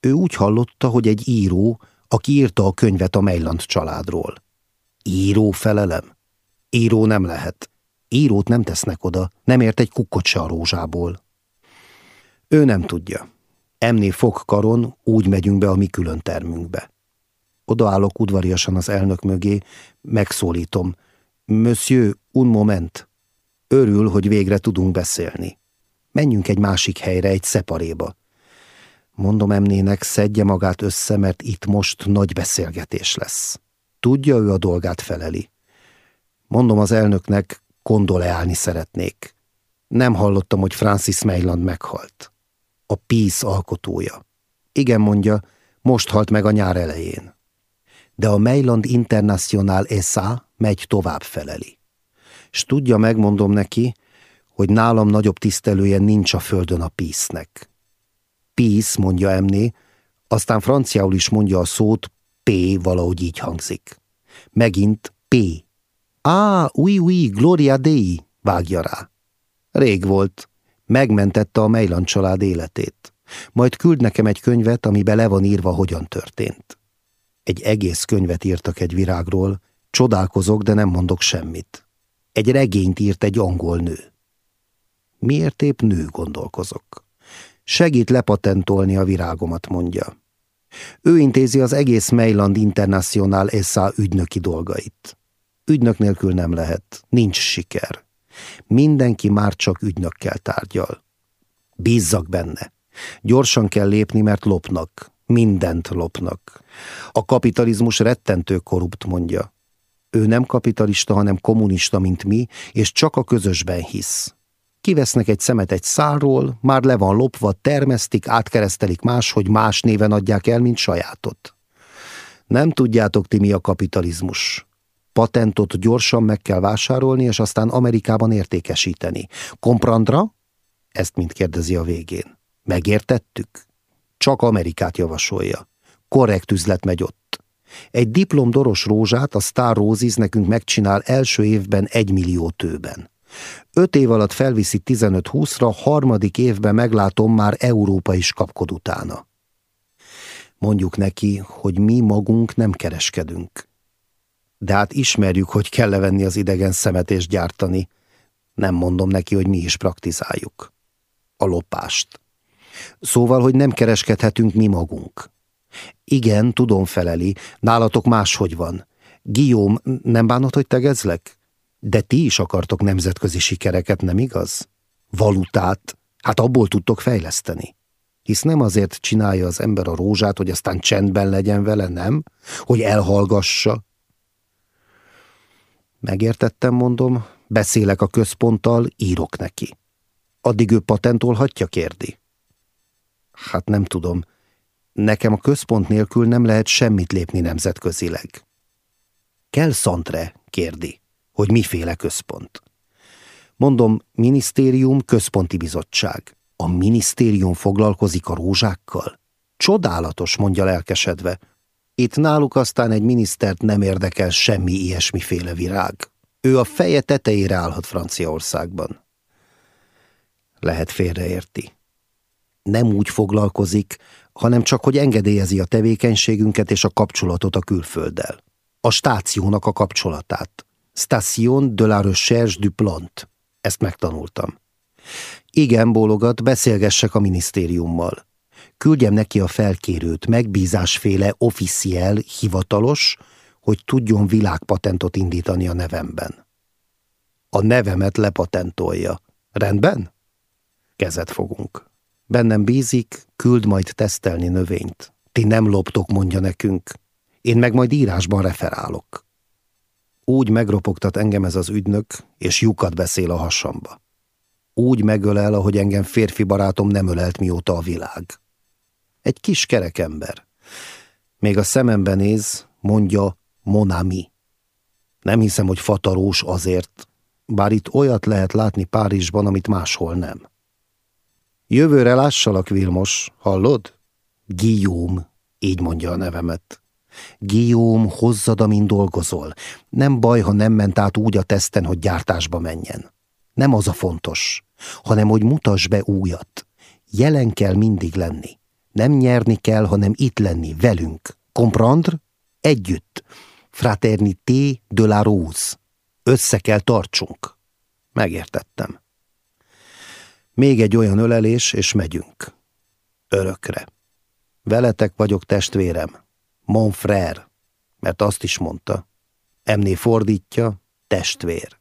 Ő úgy hallotta, hogy egy író, aki írta a könyvet a Mejland családról. Író felelem? Író nem lehet. Írót nem tesznek oda, nem ért egy kukkot se a rózsából. Ő nem tudja. Emné fog karon, úgy megyünk be a mi külön termünkbe. Odaállok udvariasan az elnök mögé, megszólítom. Monsieur, un moment. Örül, hogy végre tudunk beszélni. Menjünk egy másik helyre, egy szeparéba. Mondom emnének, szedje magát össze, mert itt most nagy beszélgetés lesz. Tudja, ő a dolgát feleli. Mondom az elnöknek, kondoleálni szeretnék. Nem hallottam, hogy Francis Meyland meghalt. A Peace alkotója. Igen, mondja, most halt meg a nyár elején. De a Meyland International SA megy tovább feleli. S tudja, megmondom neki, hogy nálam nagyobb tisztelője nincs a földön a Peace-nek. Peace, mondja emné, aztán franciául is mondja a szót, P valahogy így hangzik. Megint P Á, új, új, Gloria Dei, vágja rá. Rég volt. Megmentette a Mejlan család életét. Majd küld nekem egy könyvet, amibe le van írva, hogyan történt. Egy egész könyvet írtak egy virágról, csodálkozok, de nem mondok semmit. Egy regényt írt egy angol nő. Miért épp nő gondolkozok? Segít lepatentolni a virágomat, mondja. Ő intézi az egész Mejland International SA ügynöki dolgait. Ügynök nélkül nem lehet, nincs siker. Mindenki már csak ügynökkel tárgyal. Bízzak benne. Gyorsan kell lépni, mert lopnak. Mindent lopnak. A kapitalizmus rettentő korrupt, mondja. Ő nem kapitalista, hanem kommunista, mint mi, és csak a közösben hisz. Kivesznek egy szemet egy szárról, már le van lopva, termesztik, átkeresztelik máshogy más néven adják el, mint sajátot. Nem tudjátok ti mi a kapitalizmus. Patentot gyorsan meg kell vásárolni, és aztán Amerikában értékesíteni. Komprandra? Ezt mind kérdezi a végén. Megértettük? Csak Amerikát javasolja. Korrekt üzlet megy ott. Egy diplom doros rózsát a Star Roses nekünk megcsinál első évben egy millió tőben. Öt év alatt felviszi 15-20-ra, harmadik évben meglátom, már Európa is kapkod utána. Mondjuk neki, hogy mi magunk nem kereskedünk. De hát ismerjük, hogy kell levenni az idegen szemet és gyártani. Nem mondom neki, hogy mi is praktizáljuk. A lopást. Szóval, hogy nem kereskedhetünk mi magunk. Igen, tudom feleli, nálatok máshogy van. Guillaume, nem bánod, hogy tegezlek? De ti is akartok nemzetközi sikereket, nem igaz? Valutát, hát abból tudtok fejleszteni. Hisz nem azért csinálja az ember a rózsát, hogy aztán csendben legyen vele, nem? Hogy elhallgassa. Megértettem, mondom, beszélek a központtal, írok neki. Addig ő patentolhatja, kérdi. Hát nem tudom. Nekem a központ nélkül nem lehet semmit lépni nemzetközileg. Kell szantre, kérdi, hogy miféle központ. Mondom, minisztérium, központi bizottság. A minisztérium foglalkozik a rózsákkal? Csodálatos, mondja lelkesedve. Itt náluk aztán egy minisztert nem érdekel semmi ilyesmiféle virág. Ő a feje tetejére állhat Franciaországban. Lehet félreérti. Nem úgy foglalkozik, hanem csak, hogy engedélyezi a tevékenységünket és a kapcsolatot a külfölddel. A stációnak a kapcsolatát. Station de la Recherche du Plant. Ezt megtanultam. Igen, bólogat, beszélgessek a minisztériummal. Küldjem neki a felkérőt, megbízásféle officiel, hivatalos, hogy tudjon világpatentot indítani a nevemben. A nevemet lepatentolja. Rendben? Kezet fogunk. Bennem bízik, küld majd tesztelni növényt. Ti nem loptok, mondja nekünk. Én meg majd írásban referálok. Úgy megropogtat engem ez az ügynök, és lyukat beszél a hasamba. Úgy megölel, ahogy engem férfi barátom nem ölelt mióta a világ. Egy kis kerekember. Még a szemembe néz, mondja Monami. Nem hiszem, hogy fatarós azért, bár itt olyat lehet látni Párizsban, amit máshol nem. Jövőre lássalak, Vilmos, hallod? Guillaume, így mondja a nevemet. Guillaume, hozzad, amin dolgozol. Nem baj, ha nem ment át úgy a teszten, hogy gyártásba menjen. Nem az a fontos, hanem hogy mutasd be újat. Jelen kell mindig lenni. Nem nyerni kell, hanem itt lenni, velünk. Comprendre? Együtt. Fraternité de la Rose. Össze kell tartsunk. Megértettem. Még egy olyan ölelés, és megyünk. Örökre. Veletek vagyok testvérem. Mon frère. Mert azt is mondta. Emné fordítja, testvér.